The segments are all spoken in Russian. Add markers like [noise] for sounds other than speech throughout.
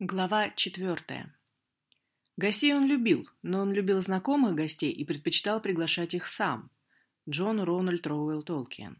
Глава четвертая. Гостей он любил, но он любил знакомых гостей и предпочитал приглашать их сам. Джон Рональд Роуэлл Толкиен.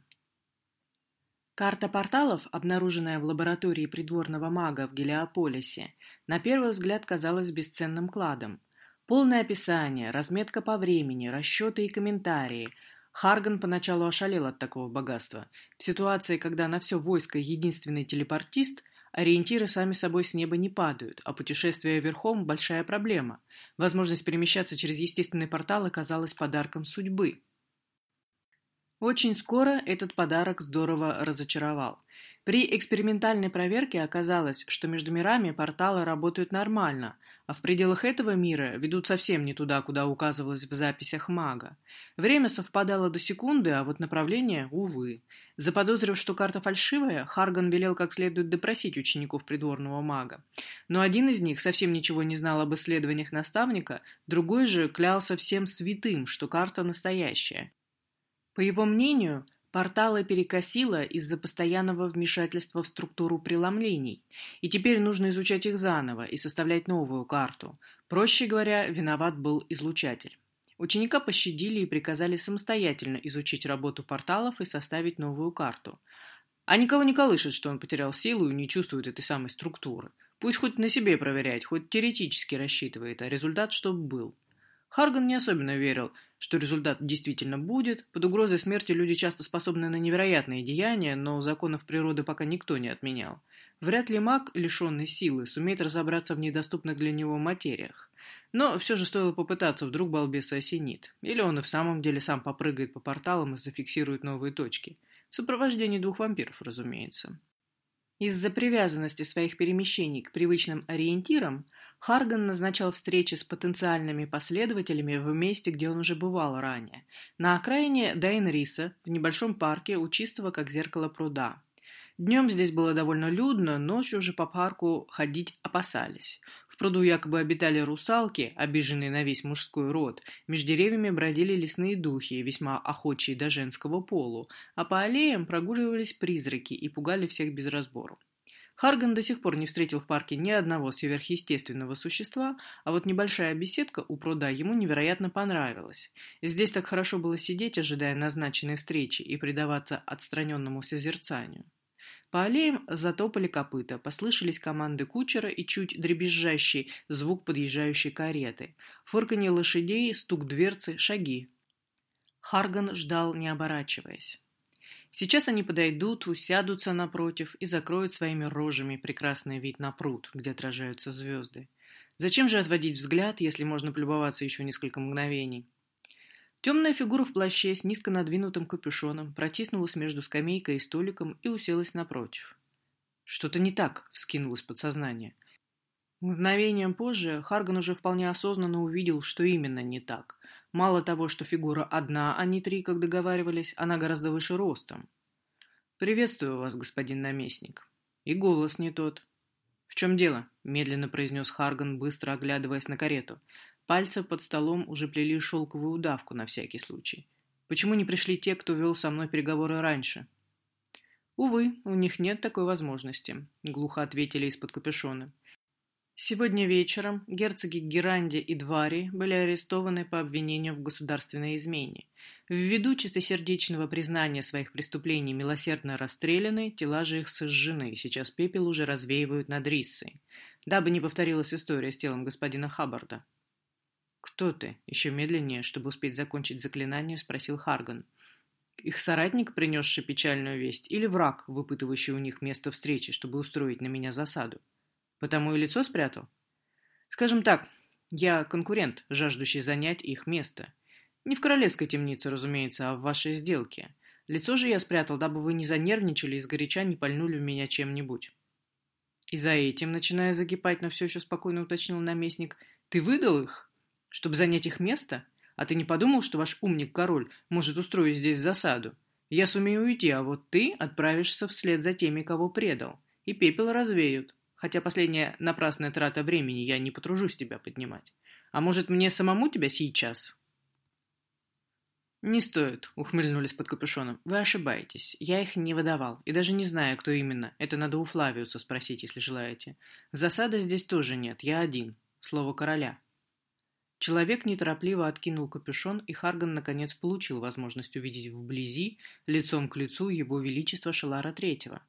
Карта порталов, обнаруженная в лаборатории придворного мага в Гелиополисе, на первый взгляд казалась бесценным кладом. Полное описание, разметка по времени, расчеты и комментарии. Харган поначалу ошалел от такого богатства. В ситуации, когда на все войско единственный телепортист – Ориентиры сами собой с неба не падают, а путешествие верхом – большая проблема. Возможность перемещаться через естественный портал оказалась подарком судьбы. Очень скоро этот подарок здорово разочаровал. При экспериментальной проверке оказалось, что между мирами порталы работают нормально, а в пределах этого мира ведут совсем не туда, куда указывалось в записях мага. Время совпадало до секунды, а вот направление – увы. Заподозрив, что карта фальшивая, Харган велел как следует допросить учеников придворного мага. Но один из них совсем ничего не знал об исследованиях наставника, другой же клялся всем святым, что карта настоящая. По его мнению, Порталы перекосило из-за постоянного вмешательства в структуру преломлений, и теперь нужно изучать их заново и составлять новую карту. Проще говоря, виноват был излучатель. Ученика пощадили и приказали самостоятельно изучить работу порталов и составить новую карту. А никого не колышет, что он потерял силу и не чувствует этой самой структуры. Пусть хоть на себе проверяет, хоть теоретически рассчитывает, а результат чтоб был. Харган не особенно верил, что результат действительно будет. Под угрозой смерти люди часто способны на невероятные деяния, но законов природы пока никто не отменял. Вряд ли маг, лишенный силы, сумеет разобраться в недоступных для него материях. Но все же стоило попытаться, вдруг балбеса осенит. Или он и в самом деле сам попрыгает по порталам и зафиксирует новые точки. В сопровождении двух вампиров, разумеется. Из-за привязанности своих перемещений к привычным ориентирам, Харган назначал встречи с потенциальными последователями в месте, где он уже бывал ранее, на окраине Дайнриса, в небольшом парке у чистого как зеркало пруда. Днем здесь было довольно людно, ночью же по парку ходить опасались. В пруду якобы обитали русалки, обиженные на весь мужской род, между деревьями бродили лесные духи, весьма охочие до женского полу, а по аллеям прогуливались призраки и пугали всех без разбору. Харган до сих пор не встретил в парке ни одного сверхъестественного существа, а вот небольшая беседка у пруда ему невероятно понравилась. Здесь так хорошо было сидеть, ожидая назначенной встречи и предаваться отстраненному созерцанию. По аллеям затопали копыта, послышались команды кучера и чуть дребезжащий звук подъезжающей кареты, фырканье лошадей, стук дверцы, шаги. Харган ждал, не оборачиваясь. Сейчас они подойдут, усядутся напротив и закроют своими рожами прекрасный вид на пруд, где отражаются звезды. Зачем же отводить взгляд, если можно полюбоваться еще несколько мгновений? Темная фигура в плаще с низко надвинутым капюшоном протиснулась между скамейкой и столиком и уселась напротив. Что-то не так, вскинулось подсознание. Мгновением позже Харган уже вполне осознанно увидел, что именно не так. Мало того, что фигура одна, а не три, как договаривались, она гораздо выше ростом. «Приветствую вас, господин наместник». И голос не тот. «В чем дело?» – медленно произнес Харган, быстро оглядываясь на карету. Пальцы под столом уже плели шелковую удавку на всякий случай. «Почему не пришли те, кто вел со мной переговоры раньше?» «Увы, у них нет такой возможности», — глухо ответили из-под капюшона. Сегодня вечером герцоги Геранди и Двари были арестованы по обвинению в государственной измене. Ввиду чистосердечного признания своих преступлений милосердно расстреляны, тела же их сожжены, и сейчас пепел уже развеивают над Риссой, дабы не повторилась история с телом господина Хаббарда. «Кто ты?» — еще медленнее, чтобы успеть закончить заклинание, спросил Харган. Их соратник, принесший печальную весть, или враг, выпытывающий у них место встречи, чтобы устроить на меня засаду? Потому и лицо спрятал? Скажем так, я конкурент, жаждущий занять их место. Не в королевской темнице, разумеется, а в вашей сделке. Лицо же я спрятал, дабы вы не занервничали и сгоряча не пальнули в меня чем-нибудь. И за этим, начиная закипать, но все еще спокойно уточнил наместник, ты выдал их, чтобы занять их место? А ты не подумал, что ваш умник-король может устроить здесь засаду? Я сумею уйти, а вот ты отправишься вслед за теми, кого предал, и пепел развеют хотя последняя напрасная трата времени, я не потружусь тебя поднимать. А может, мне самому тебя сейчас?» «Не стоит», — ухмыльнулись под капюшоном. «Вы ошибаетесь. Я их не выдавал. И даже не знаю, кто именно. Это надо у Флавиуса спросить, если желаете. Засады здесь тоже нет. Я один. Слово короля». Человек неторопливо откинул капюшон, и Харган наконец получил возможность увидеть вблизи, лицом к лицу, его величество Шелара Третьего.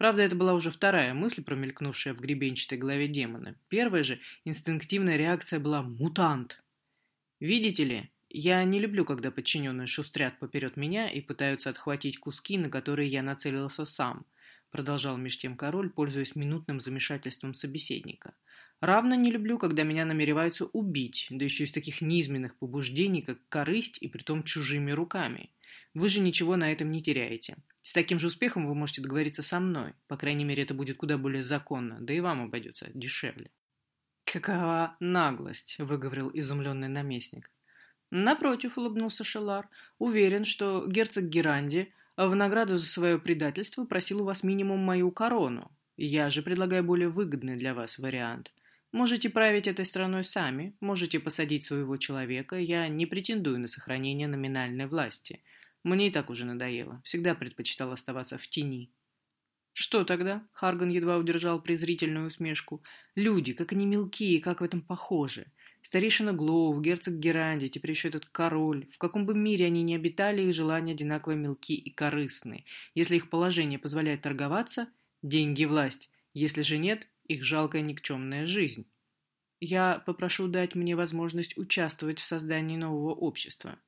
Правда, это была уже вторая мысль, промелькнувшая в гребенчатой голове демона. Первая же инстинктивная реакция была «мутант». «Видите ли, я не люблю, когда подчиненные шустрят поперед меня и пытаются отхватить куски, на которые я нацелился сам, продолжал меж тем король, пользуясь минутным замешательством собеседника. Равно не люблю, когда меня намереваются убить, да еще из таких низменных побуждений, как корысть и притом чужими руками. Вы же ничего на этом не теряете. С таким же успехом вы можете договориться со мной. По крайней мере, это будет куда более законно, да и вам обойдется дешевле. «Какова наглость!» — выговорил изумленный наместник. Напротив, улыбнулся Шелар, уверен, что герцог Геранди в награду за свое предательство просил у вас минимум мою корону. Я же предлагаю более выгодный для вас вариант. Можете править этой страной сами, можете посадить своего человека, я не претендую на сохранение номинальной власти. Мне и так уже надоело, всегда предпочитал оставаться в тени. «Что тогда?» — Харган едва удержал презрительную усмешку. «Люди, как они мелкие, как в этом похожи. Старейшина Глоув, герцог Геранди, теперь еще этот король. В каком бы мире они ни обитали, их желания одинаково мелки и корыстны. Если их положение позволяет торговаться, деньги – власть. Если же нет, их жалкая никчемная жизнь. Я попрошу дать мне возможность участвовать в создании нового общества.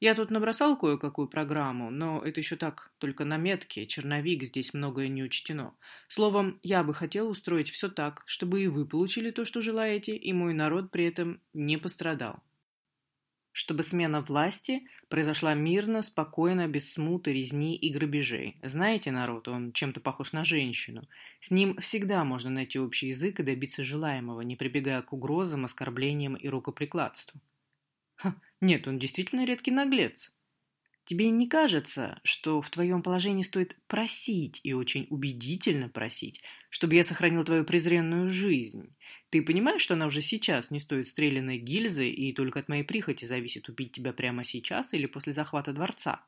Я тут набросал кое-какую программу, но это еще так, только на метке, черновик, здесь многое не учтено. Словом, я бы хотел устроить все так, чтобы и вы получили то, что желаете, и мой народ при этом не пострадал. Чтобы смена власти произошла мирно, спокойно, без смуты, резни и грабежей. Знаете, народ, он чем-то похож на женщину. С ним всегда можно найти общий язык и добиться желаемого, не прибегая к угрозам, оскорблениям и рукоприкладству. Ха, нет, он действительно редкий наглец. Тебе не кажется, что в твоем положении стоит просить, и очень убедительно просить, чтобы я сохранил твою презренную жизнь? Ты понимаешь, что она уже сейчас не стоит стрелянной гильзы, и только от моей прихоти зависит убить тебя прямо сейчас или после захвата дворца?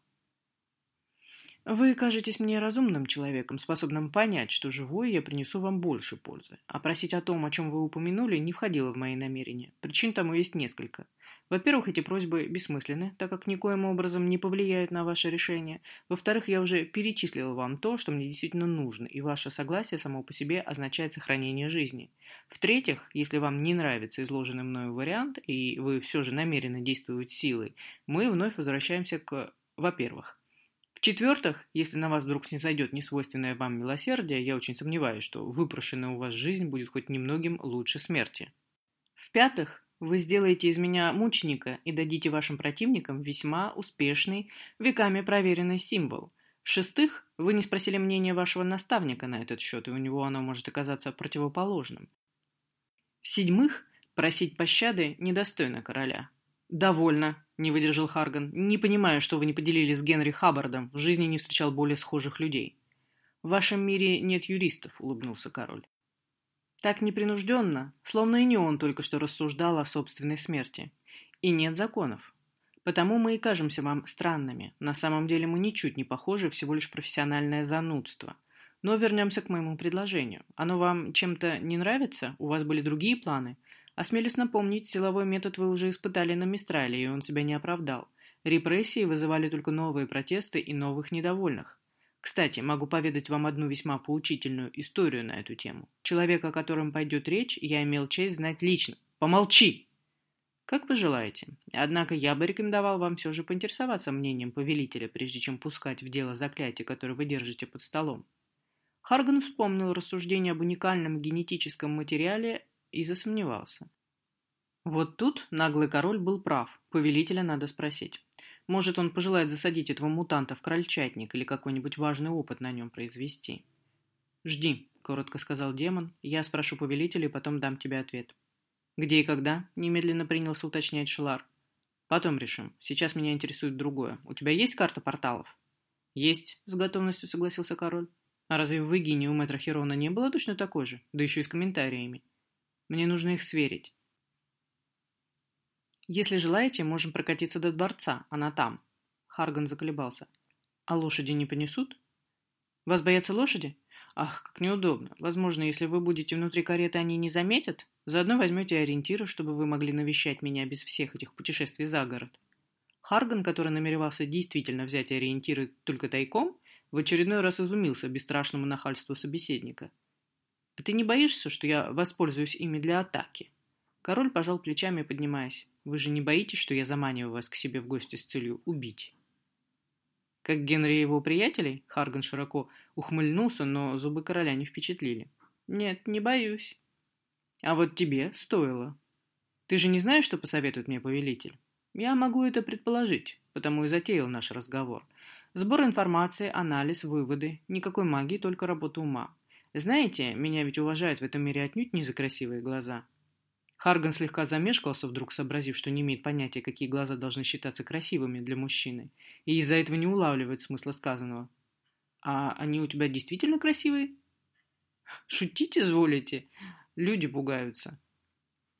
Вы кажетесь мне разумным человеком, способным понять, что живой я принесу вам больше пользы. А просить о том, о чем вы упомянули, не входило в мои намерения. Причин тому есть несколько – во-первых, эти просьбы бессмысленны, так как никоим образом не повлияют на ваше решение. Во-вторых, я уже перечислил вам то, что мне действительно нужно, и ваше согласие само по себе означает сохранение жизни. В-третьих, если вам не нравится изложенный мною вариант, и вы все же намерены действовать силой, мы вновь возвращаемся к «во-первых». В-четвертых, если на вас вдруг снизойдет несвойственное вам милосердие, я очень сомневаюсь, что выпрошенная у вас жизнь будет хоть немногим лучше смерти. В-пятых, вы сделаете из меня мученика и дадите вашим противникам весьма успешный, веками проверенный символ. В-шестых, вы не спросили мнения вашего наставника на этот счет, и у него оно может оказаться противоположным. В-седьмых, просить пощады недостойно короля. «Довольно», — не выдержал Харган. «Не понимаю, что вы не поделили с Генри Хаббардом. В жизни не встречал более схожих людей». «В вашем мире нет юристов», — улыбнулся король. Так непринужденно, словно и не он только что рассуждал о собственной смерти. И нет законов. Потому мы и кажемся вам странными. На самом деле мы ничуть не похожи, всего лишь профессиональное занудство. Но вернемся к моему предложению. Оно вам чем-то не нравится? У вас были другие планы? Осмелюсь напомнить, силовой метод вы уже испытали на Мистрале, и он себя не оправдал. Репрессии вызывали только новые протесты и новых недовольных. Кстати, могу поведать вам одну весьма поучительную историю на эту тему. Человек, о котором пойдет речь, я имел честь знать лично. Помолчи! Как вы желаете. Однако я бы рекомендовал вам все же поинтересоваться мнением повелителя, прежде чем пускать в дело заклятие, которое вы держите под столом. Харган вспомнил рассуждение об уникальном генетическом материале и засомневался. Вот тут наглый король был прав. Повелителя надо спросить. Может, он пожелает засадить этого мутанта в крольчатник или какой-нибудь важный опыт на нем произвести. «Жди», — коротко сказал демон. «Я спрошу повелителя и потом дам тебе ответ». «Где и когда?» — немедленно принялся уточнять Шелар. «Потом решим. Сейчас меня интересует другое. У тебя есть карта порталов?» «Есть», — с готовностью согласился король. «А разве в Игине у мэтра Херона не было точно такой же? Да еще и с комментариями. Мне нужно их сверить. Если желаете, можем прокатиться до дворца, она там. Харган заколебался. А лошади не понесут? Вас боятся лошади? Ах, как неудобно. Возможно, если вы будете внутри кареты, они не заметят? Заодно возьмете ориентиры, чтобы вы могли навещать меня без всех этих путешествий за город. Харган, который намеревался действительно взять ориентиры только тайком, в очередной раз изумился бесстрашному нахальству собеседника. «А ты не боишься, что я воспользуюсь ими для атаки?» Король пожал плечами, поднимаясь. «Вы же не боитесь, что я заманиваю вас к себе в гости с целью убить?» Как Генри и его приятелей, Харган широко ухмыльнулся, но зубы короля не впечатлили. «Нет, не боюсь». «А вот тебе стоило. Ты же не знаешь, что посоветует мне повелитель?» «Я могу это предположить, потому и затеял наш разговор. Сбор информации, анализ, выводы. Никакой магии, только работа ума. Знаете, меня ведь уважают в этом мире отнюдь не за красивые глаза». Харган слегка замешкался, вдруг сообразив, что не имеет понятия, какие глаза должны считаться красивыми для мужчины, и из-за этого не улавливает смысла сказанного. «А они у тебя действительно красивые?» «Шутить изволите? Люди пугаются».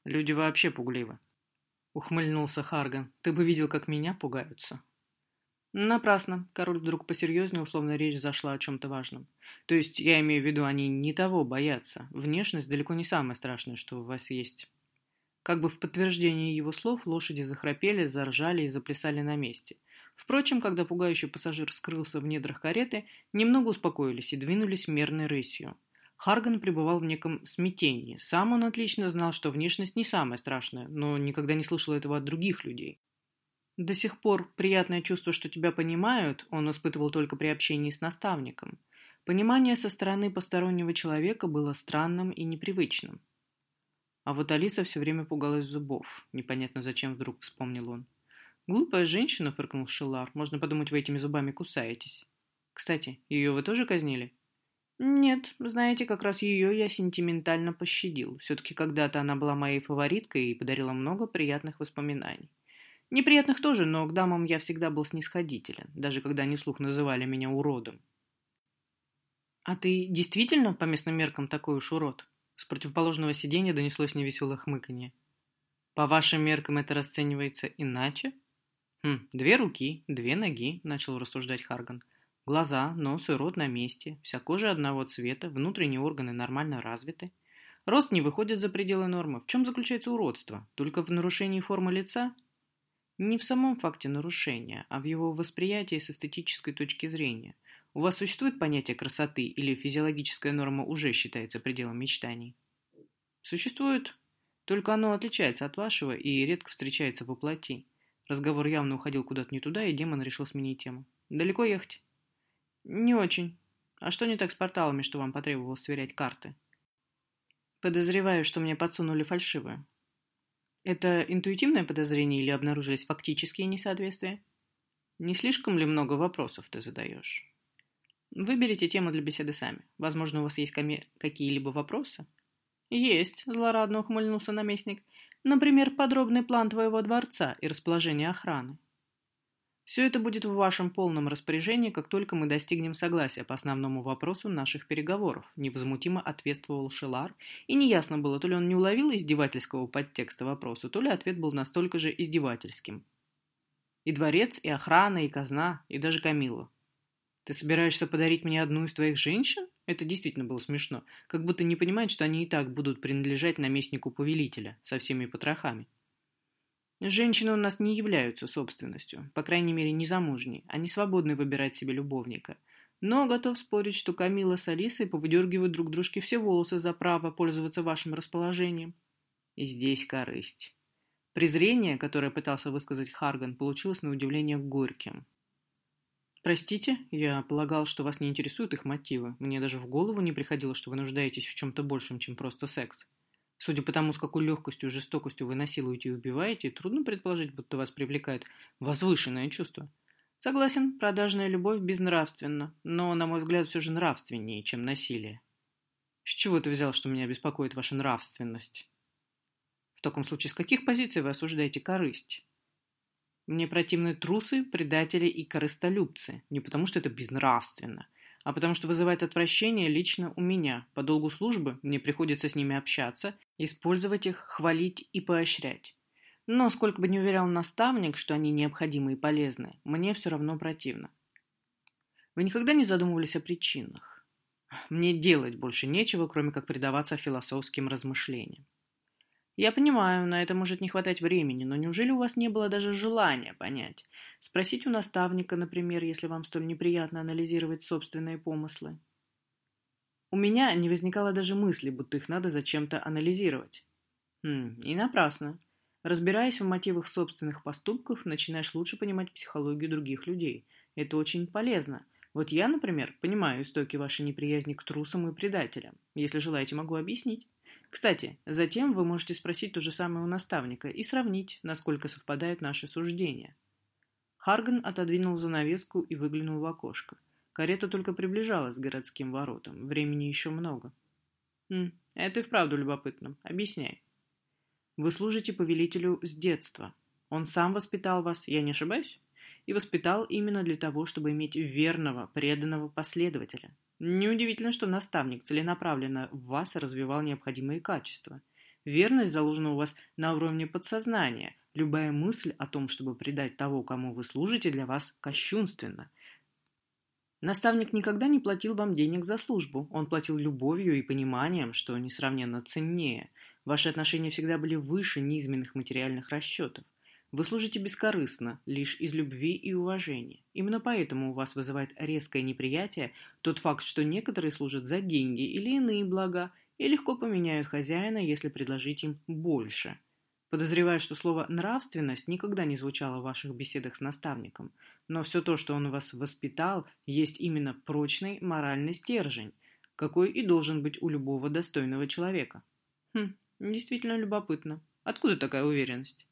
«Люди вообще пугливы», — ухмыльнулся Харган. «Ты бы видел, как меня пугаются». Напрасно. Король вдруг посерьезнее, условно речь зашла о чем-то важном. То есть, я имею в виду, они не того боятся. Внешность далеко не самое страшное, что у вас есть. Как бы в подтверждение его слов, лошади захрапели, заржали и заплясали на месте. Впрочем, когда пугающий пассажир скрылся в недрах кареты, немного успокоились и двинулись мерной рысью. Харган пребывал в неком смятении. Сам он отлично знал, что внешность не самое страшное, но никогда не слышал этого от других людей. До сих пор приятное чувство, что тебя понимают, он испытывал только при общении с наставником. Понимание со стороны постороннего человека было странным и непривычным. А вот Алиса все время пугалась зубов. Непонятно, зачем вдруг вспомнил он. «Глупая женщина», — фыркнул Шелар. «Можно подумать, вы этими зубами кусаетесь. Кстати, ее вы тоже казнили?» «Нет, знаете, как раз ее я сентиментально пощадил. Все-таки когда-то она была моей фавориткой и подарила много приятных воспоминаний. Неприятных тоже, но к дамам я всегда был снисходителен, даже когда они слух называли меня уродом». «А ты действительно, по местным меркам, такой уж урод?» С противоположного сиденья донеслось невеселое хмыканье. «По вашим меркам это расценивается иначе?» «Хм, две руки, две ноги», — начал рассуждать Харган. «Глаза, нос и рот на месте, вся кожа одного цвета, внутренние органы нормально развиты. Рост не выходит за пределы нормы. В чем заключается уродство? Только в нарушении формы лица?» Не в самом факте нарушения, а в его восприятии с эстетической точки зрения — у вас существует понятие красоты или физиологическая норма уже считается пределом мечтаний? Существует. Только оно отличается от вашего и редко встречается во плоти. Разговор явно уходил куда-то не туда, и демон решил сменить тему. Далеко ехать? Не очень. А что не так с порталами, что вам потребовалось сверять карты? Подозреваю, что мне подсунули фальшивые. Это интуитивное подозрение или обнаружились фактические несоответствия? Не слишком ли много вопросов ты задаешь? Выберите тему для беседы сами. Возможно, у вас есть какие-либо вопросы? Есть, злорадно ухмыльнулся наместник. Например, подробный план твоего дворца и расположение охраны. Все это будет в вашем полном распоряжении, как только мы достигнем согласия по основному вопросу наших переговоров, невозмутимо ответствовал Шелар, и неясно было, то ли он не уловил издевательского подтекста вопроса, то ли ответ был настолько же издевательским. И дворец, и охрана, и казна, и даже Камила. Ты собираешься подарить мне одну из твоих женщин? Это действительно было смешно. Как будто не понимает, что они и так будут принадлежать наместнику повелителя со всеми потрохами. Женщины у нас не являются собственностью, по крайней мере, не замужние. Они свободны выбирать себе любовника. Но готов спорить, что Камила с Алисой повыдергивают друг дружке все волосы за право пользоваться вашим расположением. И здесь корысть. Презрение, которое пытался высказать Харган, получилось на удивление горьким. «Простите, я полагал, что вас не интересуют их мотивы. Мне даже в голову не приходило, что вы нуждаетесь в чем-то большем, чем просто секс. Судя по тому, с какой легкостью и жестокостью вы насилуете и убиваете, трудно предположить, будто вас привлекает возвышенное чувство. Согласен, продажная любовь безнравственна, но, на мой взгляд, все же нравственнее, чем насилие. С чего ты взял, что меня беспокоит ваша нравственность? В таком случае, с каких позиций вы осуждаете корысть? Мне противны трусы, предатели и корыстолюбцы. Не потому, что это безнравственно, а потому, что вызывает отвращение лично у меня. По долгу службы мне приходится с ними общаться, использовать их, хвалить и поощрять. Но сколько бы ни уверял наставник, что они необходимы и полезны, мне все равно противно. Вы никогда не задумывались о причинах? Мне делать больше нечего, кроме как предаваться философским размышлениям. Я понимаю, на это может не хватать времени, но неужели у вас не было даже желания понять? Спросить у наставника, например, если вам столь неприятно анализировать собственные помыслы. У меня не возникало даже мысли, будто их надо зачем-то анализировать. Хм, и напрасно. Разбираясь в мотивах собственных поступков, начинаешь лучше понимать психологию других людей. Это очень полезно. Вот я, например, понимаю истоки вашей неприязни к трусам и предателям. Если желаете, могу объяснить. Кстати, затем вы можете спросить то же самое у наставника и сравнить, насколько совпадают наши суждения. Харган отодвинул занавеску и выглянул в окошко. Карета только приближалась к городским воротам. Времени еще много. Хм, это и вправду любопытно. Объясняй. Вы служите повелителю с детства. Он сам воспитал вас, я не ошибаюсь? И воспитал именно для того, чтобы иметь верного, преданного последователя. Неудивительно, что наставник целенаправленно в вас развивал необходимые качества. Верность заложена у вас на уровне подсознания. Любая мысль о том, чтобы предать того, кому вы служите, для вас кощунственна. Наставник никогда не платил вам денег за службу. Он платил любовью и пониманием, что несравненно ценнее. Ваши отношения всегда были выше низменных материальных расчетов. Вы служите бескорыстно, лишь из любви и уважения. Именно поэтому у вас вызывает резкое неприятие тот факт, что некоторые служат за деньги или иные блага и легко поменяют хозяина, если предложить им больше. Подозреваю, что слово «нравственность» никогда не звучало в ваших беседах с наставником, но все то, что он вас воспитал, есть именно прочный моральный стержень, какой и должен быть у любого достойного человека. Хм, действительно любопытно. Откуда такая уверенность?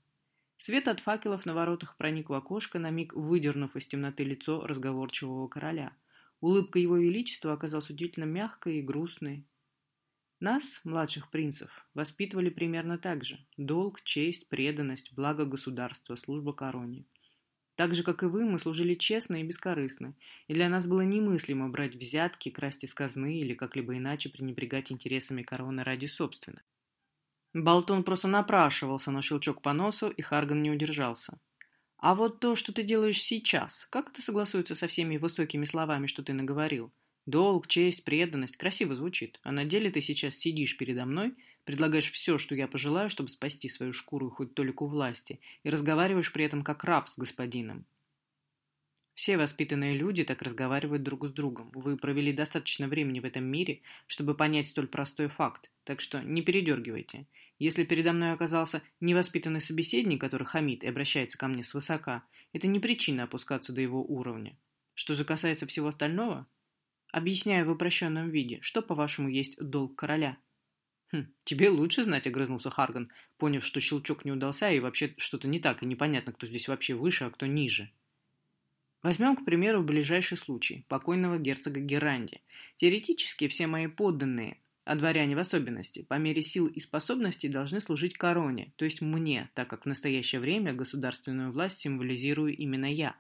Свет от факелов на воротах проник в окошко, на миг выдернув из темноты лицо разговорчивого короля. Улыбка его величества оказалась удивительно мягкой и грустной. Нас, младших принцев, воспитывали примерно так же. Долг, честь, преданность, благо государства, служба короне. Так же, как и вы, мы служили честно и бескорыстно, и для нас было немыслимо брать взятки, красть из казны или как-либо иначе пренебрегать интересами короны ради собственных. Болтон просто напрашивался на щелчок по носу, и Харган не удержался. «А вот то, что ты делаешь сейчас, как это согласуется со всеми высокими словами, что ты наговорил? Долг, честь, преданность, красиво звучит, а на деле ты сейчас сидишь передо мной, предлагаешь все, что я пожелаю, чтобы спасти свою шкуру и хоть толику власти, и разговариваешь при этом как раб с господином. Все воспитанные люди так разговаривают друг с другом. Вы провели достаточно времени в этом мире, чтобы понять столь простой факт, так что не передергивайте. Если передо мной оказался невоспитанный собеседник, который хамит и обращается ко мне свысока, это не причина опускаться до его уровня. Что же касается всего остального, объясняю в упрощенном виде, что, по-вашему, есть долг короля. Хм, тебе лучше знать, огрызнулся Харган, поняв, что щелчок не удался и вообще что-то не так, и непонятно, кто здесь вообще выше, а кто ниже. Возьмем, к примеру, ближайший случай покойного герцога Геранди. Теоретически все мои подданные, а дворяне в особенности, по мере сил и способностей должны служить короне, то есть мне, так как в настоящее время государственную власть символизирую именно я.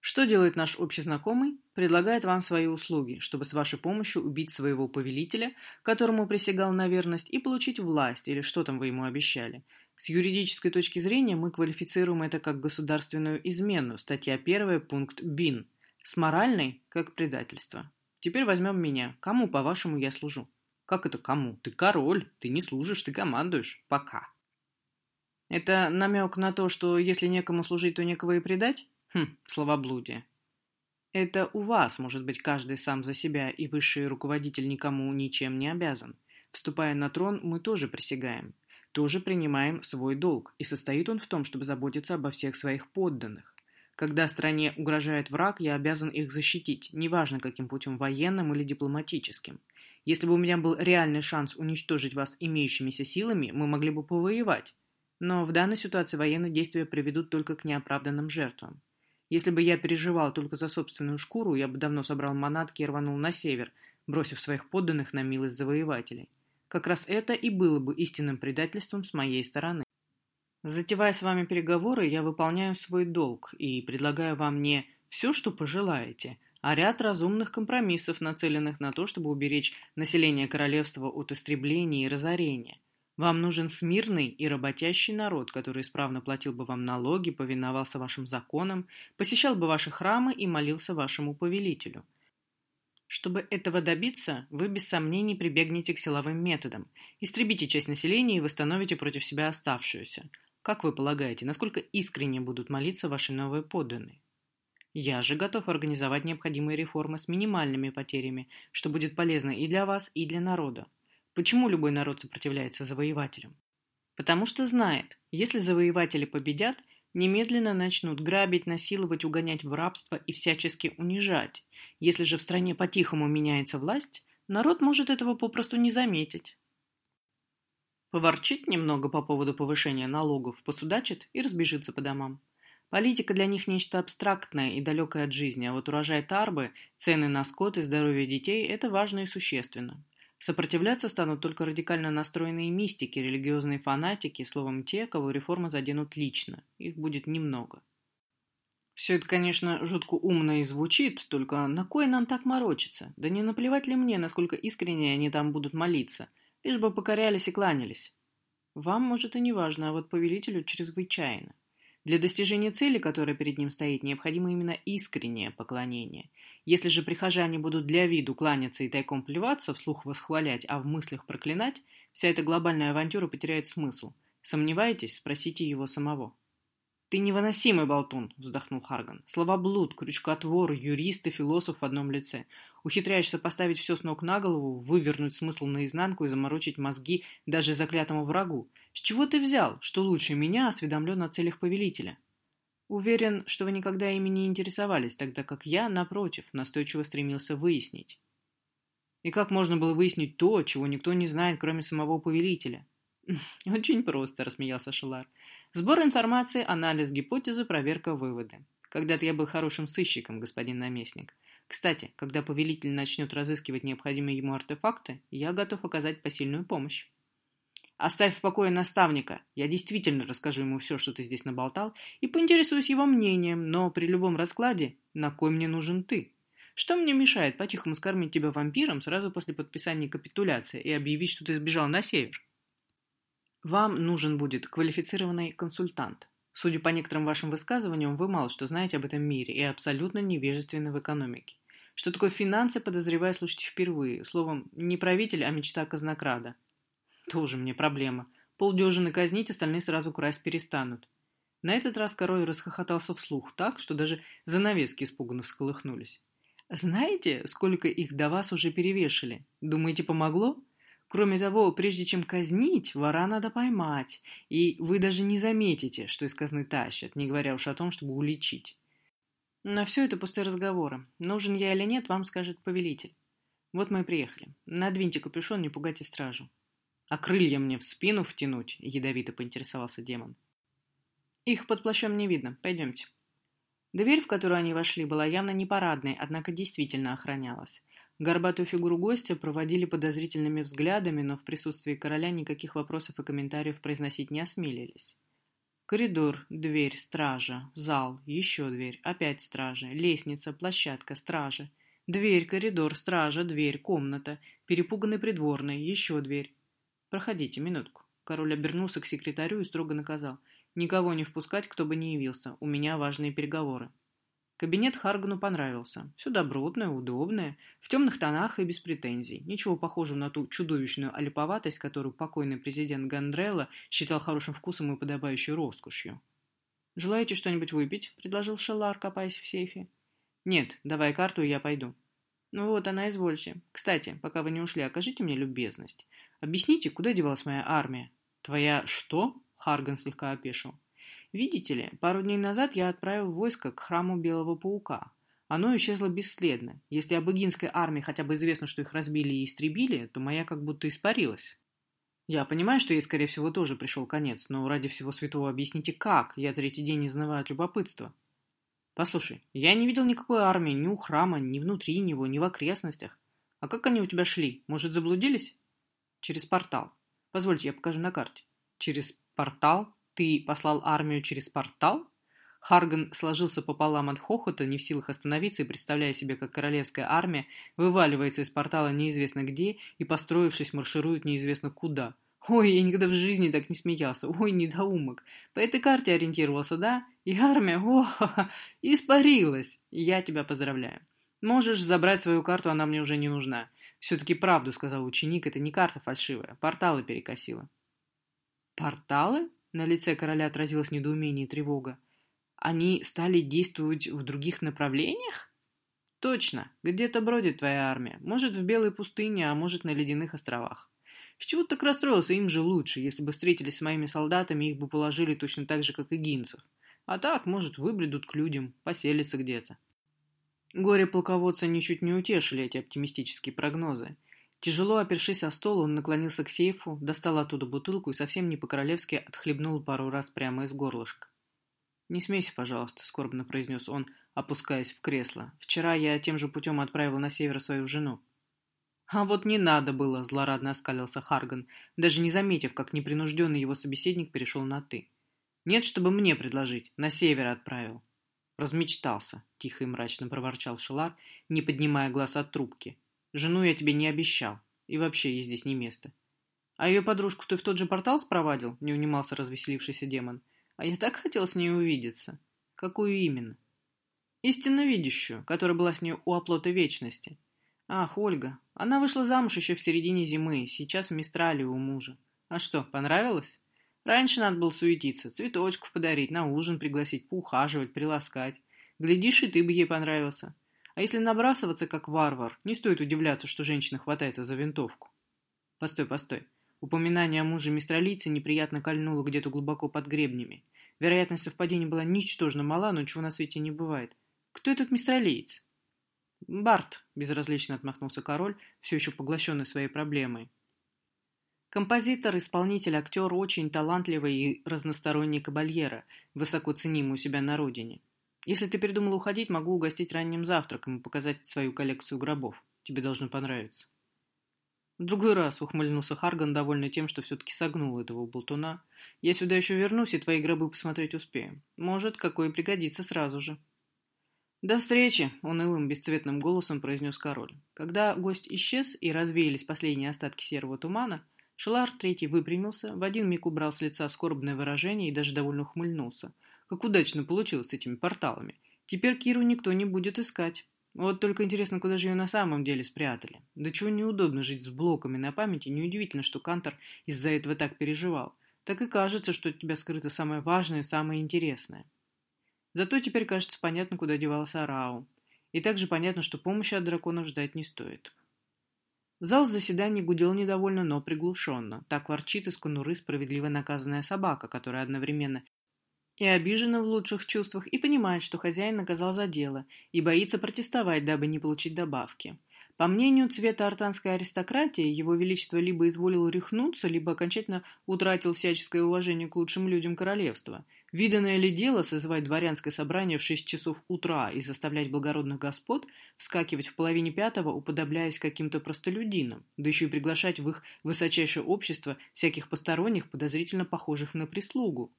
Что делает наш общий знакомый? Предлагает вам свои услуги, чтобы с вашей помощью убить своего повелителя, которому присягал на верность, и получить власть, или что там вы ему обещали – с юридической точки зрения мы квалифицируем это как государственную измену, статья 1, пункт БИН. С моральной – как предательство. Теперь возьмем меня. Кому, по-вашему, я служу? Как это кому? Ты король, ты не служишь, ты командуешь. Пока. Это намек на то, что если некому служить, то некого и предать? Хм, словоблудие. Это у вас, может быть, каждый сам за себя, и высший руководитель никому ничем не обязан. Вступая на трон, мы тоже присягаем тоже принимаем свой долг, и состоит он в том, чтобы заботиться обо всех своих подданных. Когда стране угрожает враг, я обязан их защитить, неважно каким путем, военным или дипломатическим. Если бы у меня был реальный шанс уничтожить вас имеющимися силами, мы могли бы повоевать. Но в данной ситуации военные действия приведут только к неоправданным жертвам. Если бы я переживал только за собственную шкуру, я бы давно собрал манатки и рванул на север, бросив своих подданных на милость завоевателей. Как раз это и было бы истинным предательством с моей стороны. Затевая с вами переговоры, я выполняю свой долг и предлагаю вам не все, что пожелаете, а ряд разумных компромиссов, нацеленных на то, чтобы уберечь население королевства от истребления и разорения. Вам нужен смирный и работящий народ, который исправно платил бы вам налоги, повиновался вашим законам, посещал бы ваши храмы и молился вашему повелителю. Чтобы этого добиться, вы без сомнений прибегнете к силовым методам, истребите часть населения и восстановите против себя оставшуюся. Как вы полагаете, насколько искренне будут молиться ваши новые подданные? Я же готов организовать необходимые реформы с минимальными потерями, что будет полезно и для вас, и для народа. Почему любой народ сопротивляется завоевателям? Потому что знает, если завоеватели победят, немедленно начнут грабить, насиловать, угонять в рабство и всячески унижать. Если же в стране по-тихому меняется власть, народ может этого попросту не заметить. Поворчит немного по поводу повышения налогов, посудачит и разбежится по домам. Политика для них нечто абстрактное и далекое от жизни, а вот урожай тарбы, цены на скот и здоровье детей – это важно и существенно. Сопротивляться станут только радикально настроенные мистики, религиозные фанатики, словом, те, кого реформы заденут лично. Их будет немного. Все это, конечно, жутко умно и звучит, только на кой нам так морочиться? Да не наплевать ли мне, насколько искренне они там будут молиться, лишь бы покорялись и кланялись? Вам, может, и не важно, а вот повелителю чрезвычайно. Для достижения цели, которая перед ним стоит, необходимо именно искреннее поклонение. Если же прихожане будут для виду кланяться и тайком плеваться, вслух восхвалять, а в мыслях проклинать, вся эта глобальная авантюра потеряет смысл. Сомневаетесь? Спросите его самого. «Ты невыносимый болтун», — вздохнул Харган. «Словоблуд, крючкотвор, юрист и философ в одном лице. Ухитряешься поставить все с ног на голову, вывернуть смысл наизнанку и заморочить мозги даже заклятому врагу. С чего ты взял, что лучше меня осведомлен о целях повелителя?» Уверен, что вы никогда ими не интересовались, тогда как я, напротив, настойчиво стремился выяснить. И как можно было выяснить то, чего никто не знает, кроме самого повелителя? Очень просто, рассмеялся Шелар. Сбор информации, анализ гипотезы, проверка выводы. Когда-то я был хорошим сыщиком, господин наместник. Кстати, когда повелитель начнет разыскивать необходимые ему артефакты, я готов оказать посильную помощь. Оставь в покое наставника. Я действительно расскажу ему все, что ты здесь наболтал, и поинтересуюсь его мнением, но при любом раскладе, на кой мне нужен ты? Что мне мешает по-тихому скормить тебя вампиром сразу после подписания капитуляции и объявить, что ты сбежал на север? Вам нужен будет квалифицированный консультант. Судя по некоторым вашим высказываниям, вы мало что знаете об этом мире и абсолютно невежественны в экономике. Что такое финансы, подозревая, слушать впервые. Словом, не правитель, а мечта казнокрада. Тоже мне проблема. Полдюжины казнить, остальные сразу красть перестанут. На этот раз король расхохотался вслух так, что даже занавески испуганно всколыхнулись. «Знаете, сколько их до вас уже перевешали? Думаете, помогло? Кроме того, прежде чем казнить, вора надо поймать, и вы даже не заметите, что из казны тащат, не говоря уж о том, чтобы уличить. На все это пустые разговоры. Нужен я или нет, вам скажет повелитель. Вот мы и приехали. Надвиньте капюшон, не пугайте стражу. А крылья мне в спину втянуть? Ядовито поинтересовался демон. Их под плащом не видно. Пойдемте. Дверь, в которую они вошли, была явно не парадной, однако действительно охранялась. Горбатую фигуру гостя проводили подозрительными взглядами, но в присутствии короля никаких вопросов и комментариев произносить не осмелились. Коридор, дверь, стража, зал, еще дверь, опять стража, лестница, площадка, стража, дверь, коридор, стража, дверь, комната, перепуганный придворный, еще дверь. Проходите, минутку. Король обернулся к секретарю и строго наказал. Никого не впускать, кто бы не явился. У меня важные переговоры. Кабинет Харгану понравился. Все добротное, удобное, в темных тонах и без претензий. Ничего похожего на ту чудовищную олиповатость, которую покойный президент Гандрелла считал хорошим вкусом и подобающей роскошью. «Желаете что-нибудь выпить?» – предложил Шеллар, копаясь в сейфе. «Нет, давай карту, и я пойду». «Ну вот она, извольте. Кстати, пока вы не ушли, окажите мне любезность. Объясните, куда девалась моя армия?» «Твоя что?» – Харган слегка опешил. Видите ли, пару дней назад я отправил войско к храму Белого Паука. Оно исчезло бесследно. Если об игинской армии хотя бы известно, что их разбили и истребили, то моя как будто испарилась. Я понимаю, что ей, скорее всего, тоже пришел конец, но ради всего святого объясните, как? Я третий день изнываю от любопытства. Послушай, я не видел никакой армии ни у храма, ни внутри него, ни в окрестностях. А как они у тебя шли? Может, заблудились? Через портал. Позвольте, я покажу на карте. Через портал? Ты послал армию через портал? Харган сложился пополам от хохота, не в силах остановиться и представляя себе, как королевская армия вываливается из портала неизвестно где и, построившись, марширует неизвестно куда. Ой, я никогда в жизни так не смеялся. Ой, недоумок. По этой карте ориентировался, да? И армия, о, [laughs] испарилась. Я тебя поздравляю. Можешь забрать свою карту, она мне уже не нужна. Все-таки правду, сказал ученик, это не карта фальшивая, порталы перекосила. Порталы? На лице короля отразилось недоумение и тревога. Они стали действовать в других направлениях? Точно. Где-то бродит твоя армия. Может, в Белой пустыне, а может, на ледяных островах. С чего ты так расстроился? Им же лучше. Если бы встретились с моими солдатами, их бы положили точно так же, как и гинцев. А так, может, выбредут к людям, поселятся где-то. Горе полководца ничуть не утешили эти оптимистические прогнозы. Тяжело опершись о стол, он наклонился к сейфу, достал оттуда бутылку и совсем не по-королевски отхлебнул пару раз прямо из горлышка. «Не смейся, пожалуйста», — скорбно произнес он, опускаясь в кресло. «Вчера я тем же путем отправил на север свою жену». «А вот не надо было», — злорадно оскалился Харган, даже не заметив, как непринужденный его собеседник перешел на «ты». «Нет, чтобы мне предложить. На север отправил». «Размечтался», — тихо и мрачно проворчал Шелар, не поднимая глаз от трубки. «Жену я тебе не обещал. И вообще ей здесь не место». «А ее подружку ты в тот же портал спровадил?» — не унимался развеселившийся демон. «А я так хотел с ней увидеться». «Какую именно?» «Истинно видящую, которая была с ней у оплота вечности». Ах, Ольга. Она вышла замуж еще в середине зимы, сейчас в Мистрале у мужа. А что, понравилось? Раньше надо было суетиться, цветочков подарить, на ужин пригласить, поухаживать, приласкать. Глядишь, и ты бы ей понравился. А если набрасываться, как варвар, не стоит удивляться, что женщина хватается за винтовку. Постой, постой. Упоминание о муже мистралийца неприятно кольнуло где-то глубоко под гребнями. Вероятность совпадения была ничтожно мала, но чего на свете не бывает. Кто этот мистралиец? «Барт», — безразлично отмахнулся король, все еще поглощенный своей проблемой. Композитор, исполнитель, актер очень талантливый и разносторонний кабальера, высоко ценимый у себя на родине. Если ты передумал уходить, могу угостить ранним завтраком и показать свою коллекцию гробов. Тебе должно понравиться. В другой раз ухмыльнулся Харган, довольный тем, что все-таки согнул этого болтуна. Я сюда еще вернусь, и твои гробы посмотреть успеем. Может, какой пригодится сразу же. «До встречи!» — унылым, бесцветным голосом произнес король. Когда гость исчез и развеялись последние остатки серого тумана, Шелар Третий выпрямился, в один миг убрал с лица скорбное выражение и даже довольно ухмыльнулся. Как удачно получилось с этими порталами. Теперь Киру никто не будет искать. Вот только интересно, куда же ее на самом деле спрятали. Да чего неудобно жить с блоками на памяти, неудивительно, что Кантор из-за этого так переживал. Так и кажется, что от тебя скрыто самое важное и самое интересное. Зато теперь, кажется, понятно, куда девался Арау. И также понятно, что помощи от драконов ждать не стоит. Зал заседаний гудел недовольно, но приглушенно. Так ворчит из конуры справедливо наказанная собака, которая одновременно и обижена в лучших чувствах, и понимает, что хозяин наказал за дело, и боится протестовать, дабы не получить добавки. По мнению цвета артанской аристократии, его величество либо изволил рехнуться, либо окончательно утратил всяческое уважение к лучшим людям королевства. Виданное ли дело созывать дворянское собрание в шесть часов утра и заставлять благородных господ вскакивать в половине пятого, уподобляясь каким-то простолюдинам, да еще и приглашать в их высочайшее общество всяких посторонних, подозрительно похожих на прислугу?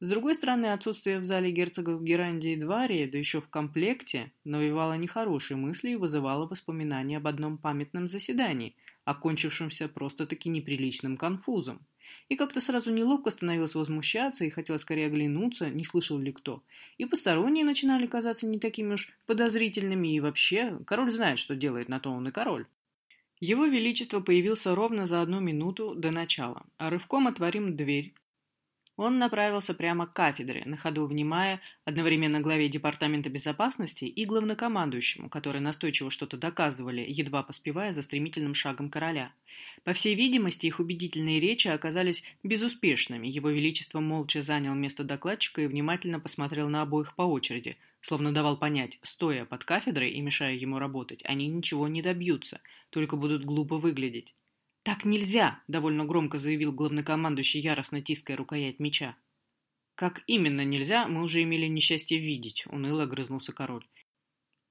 С другой стороны, отсутствие в зале герцогов Герандии и Дварии, да еще в комплекте, навевало нехорошие мысли и вызывало воспоминания об одном памятном заседании, окончившемся просто-таки неприличным конфузом. И как-то сразу неловко становилось возмущаться и хотелось скорее оглянуться, не слышал ли кто. И посторонние начинали казаться не такими уж подозрительными, и вообще, король знает, что делает, на то он и король. Его Величество появился ровно за одну минуту до начала, а рывком отворим дверь, он направился прямо к кафедре, на ходу внимая одновременно главе Департамента безопасности и главнокомандующему, которые настойчиво что-то доказывали, едва поспевая за стремительным шагом короля. По всей видимости, их убедительные речи оказались безуспешными. Его Величество молча занял место докладчика и внимательно посмотрел на обоих по очереди, словно давал понять, стоя под кафедрой и мешая ему работать, они ничего не добьются, только будут глупо выглядеть. «Так нельзя!» — довольно громко заявил главнокомандующий, яростно тиская рукоять меча. «Как именно нельзя, мы уже имели несчастье видеть», — уныло огрызнулся король.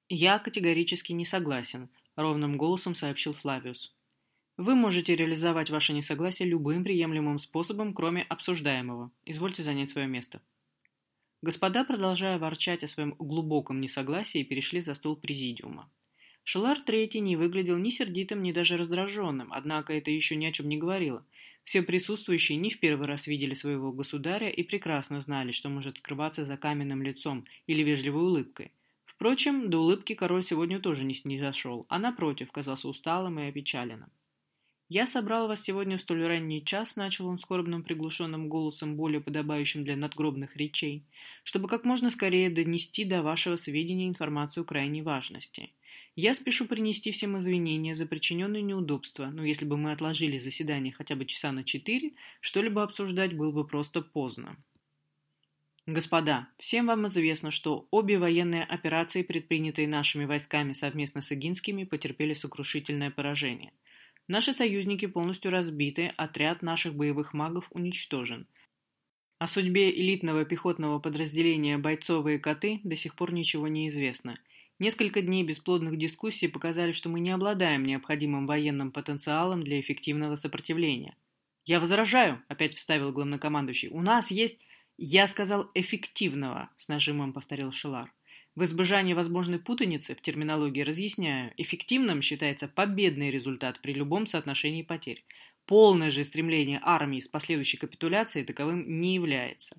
«Я категорически не согласен», — ровным голосом сообщил Флавиус. «Вы можете реализовать ваше несогласие любым приемлемым способом, кроме обсуждаемого. Извольте занять свое место». Господа, продолжая ворчать о своем глубоком несогласии, перешли за стол президиума. Шелар Третий не выглядел ни сердитым, ни даже раздраженным, однако это еще ни о чем не говорило. Все присутствующие не в первый раз видели своего государя и прекрасно знали, что может скрываться за каменным лицом или вежливой улыбкой. Впрочем, до улыбки король сегодня тоже не снизошел, а напротив, казался усталым и опечаленным. «Я собрал вас сегодня в столь ранний час», — начал он скорбным приглушенным голосом, более подобающим для надгробных речей, «чтобы как можно скорее донести до вашего сведения информацию крайней важности. Я спешу принести всем извинения за причиненные неудобства, но если бы мы отложили заседание хотя бы часа на четыре, что-либо обсуждать было бы просто поздно». Господа, всем вам известно, что обе военные операции, предпринятые нашими войсками совместно с Игинскими, потерпели сокрушительное поражение – Наши союзники полностью разбиты, отряд наших боевых магов уничтожен. О судьбе элитного пехотного подразделения «Бойцовые коты» до сих пор ничего не известно. Несколько дней бесплодных дискуссий показали, что мы не обладаем необходимым военным потенциалом для эффективного сопротивления. «Я возражаю», — опять вставил главнокомандующий. «У нас есть...» «Я сказал эффективного», — с нажимом повторил Шелар. В избежание возможной путаницы в терминологии разъясняю, эффективным считается победный результат при любом соотношении потерь. Полное же стремление армии с последующей капитуляцией таковым не является.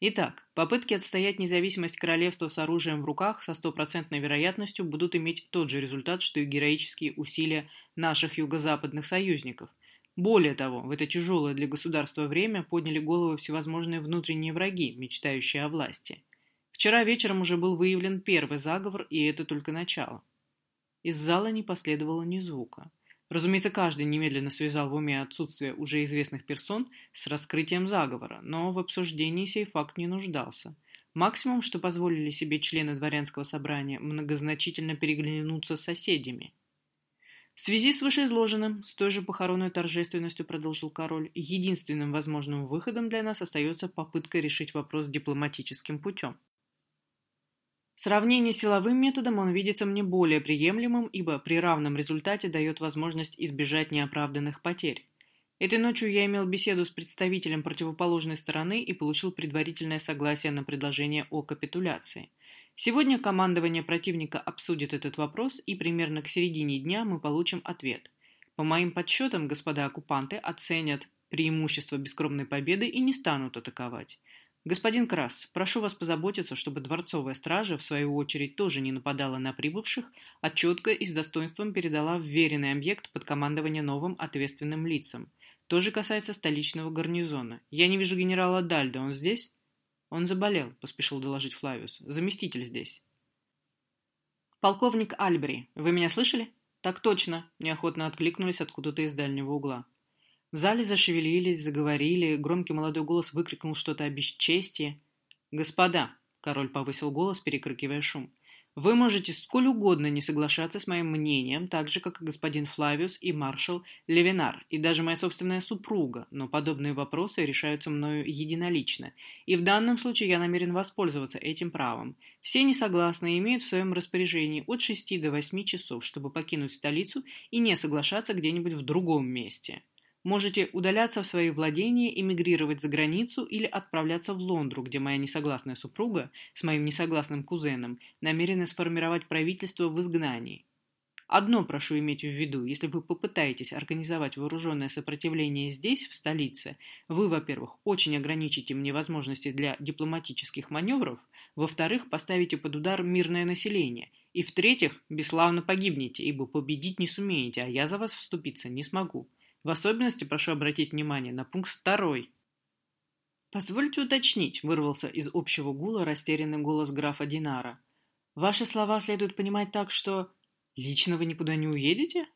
Итак, попытки отстоять независимость королевства с оружием в руках со стопроцентной вероятностью будут иметь тот же результат, что и героические усилия наших юго-западных союзников. Более того, в это тяжелое для государства время подняли головы всевозможные внутренние враги, мечтающие о власти – Вчера вечером уже был выявлен первый заговор, и это только начало. Из зала не последовало ни звука. Разумеется, каждый немедленно связал в уме отсутствие уже известных персон с раскрытием заговора, но в обсуждении сей факт не нуждался. Максимум, что позволили себе члены дворянского собрания, многозначительно переглянуться с соседями. В связи с вышеизложенным, с той же похоронной торжественностью продолжил король, единственным возможным выходом для нас остается попытка решить вопрос дипломатическим путем. Сравнение с силовым методом он видится мне более приемлемым, ибо при равном результате дает возможность избежать неоправданных потерь. Этой ночью я имел беседу с представителем противоположной стороны и получил предварительное согласие на предложение о капитуляции. Сегодня командование противника обсудит этот вопрос, и примерно к середине дня мы получим ответ. По моим подсчетам, господа оккупанты оценят преимущество бескромной победы и не станут атаковать. «Господин Крас, прошу вас позаботиться, чтобы дворцовая стража, в свою очередь, тоже не нападала на прибывших, а четко и с достоинством передала вверенный объект под командование новым ответственным лицам. То же касается столичного гарнизона. Я не вижу генерала Дальда, он здесь?» «Он заболел», — поспешил доложить Флавиус. «Заместитель здесь». «Полковник Альбери, вы меня слышали?» «Так точно», — неохотно откликнулись откуда-то из дальнего угла. В зале зашевелились, заговорили, громкий молодой голос выкрикнул что-то о бесчестии. «Господа!» — король повысил голос, перекрикивая шум. «Вы можете сколь угодно не соглашаться с моим мнением, так же, как и господин Флавиус и маршал Левинар, и даже моя собственная супруга, но подобные вопросы решаются мною единолично, и в данном случае я намерен воспользоваться этим правом. Все несогласные имеют в своем распоряжении от шести до восьми часов, чтобы покинуть столицу и не соглашаться где-нибудь в другом месте». Можете удаляться в свои владения, эмигрировать за границу или отправляться в Лондру, где моя несогласная супруга с моим несогласным кузеном намерены сформировать правительство в изгнании. Одно прошу иметь в виду, если вы попытаетесь организовать вооруженное сопротивление здесь, в столице, вы, во-первых, очень ограничите мне возможности для дипломатических маневров, во-вторых, поставите под удар мирное население, и, в-третьих, бесславно погибнете, ибо победить не сумеете, а я за вас вступиться не смогу. В особенности прошу обратить внимание на пункт второй. «Позвольте уточнить», — вырвался из общего гула растерянный голос графа Динара. «Ваши слова следует понимать так, что лично вы никуда не уедете?»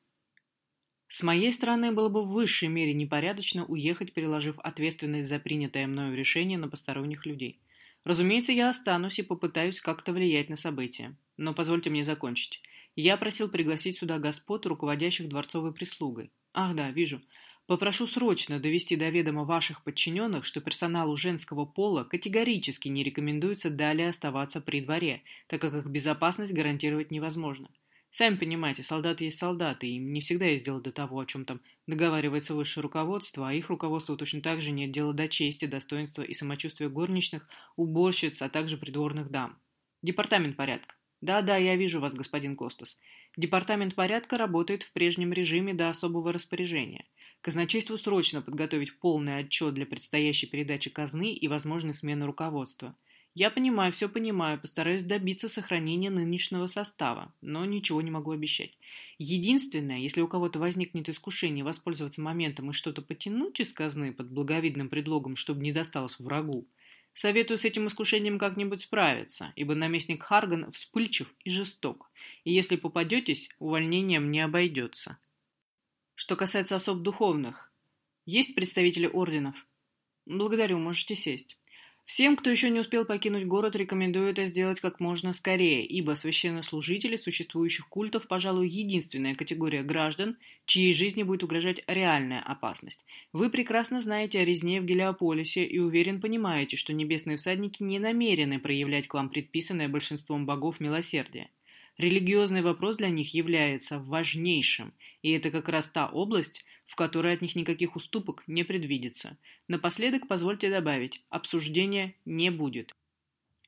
С моей стороны было бы в высшей мере непорядочно уехать, переложив ответственность за принятое мною решение на посторонних людей. Разумеется, я останусь и попытаюсь как-то влиять на события. Но позвольте мне закончить. Я просил пригласить сюда господ, руководящих дворцовой прислугой. Ах да, вижу. Попрошу срочно довести до ведома ваших подчиненных, что персоналу женского пола категорически не рекомендуется далее оставаться при дворе, так как их безопасность гарантировать невозможно. Сами понимаете, солдаты есть солдаты, им не всегда есть дело до того, о чем там договаривается высшее руководство, а их руководству точно так же нет дела до чести, достоинства и самочувствия горничных, уборщиц, а также придворных дам. Департамент порядка. Да-да, я вижу вас, господин Костас. Департамент порядка работает в прежнем режиме до особого распоряжения. Казначейству срочно подготовить полный отчет для предстоящей передачи казны и возможной смены руководства. Я понимаю, все понимаю, постараюсь добиться сохранения нынешнего состава, но ничего не могу обещать. Единственное, если у кого-то возникнет искушение воспользоваться моментом и что-то потянуть из казны под благовидным предлогом, чтобы не досталось врагу, советую с этим искушением как-нибудь справиться, ибо наместник Харган вспыльчив и жесток, и если попадетесь, увольнением не обойдется. Что касается особ духовных, есть представители орденов? Благодарю, можете сесть. Всем, кто еще не успел покинуть город, рекомендую это сделать как можно скорее, ибо священнослужители существующих культов, пожалуй, единственная категория граждан, чьей жизни будет угрожать реальная опасность. Вы прекрасно знаете о резне в Гелиополисе и уверен понимаете, что небесные всадники не намерены проявлять к вам предписанное большинством богов милосердие. Религиозный вопрос для них является важнейшим, и это как раз та область, в которой от них никаких уступок не предвидится. Напоследок позвольте добавить, обсуждения не будет.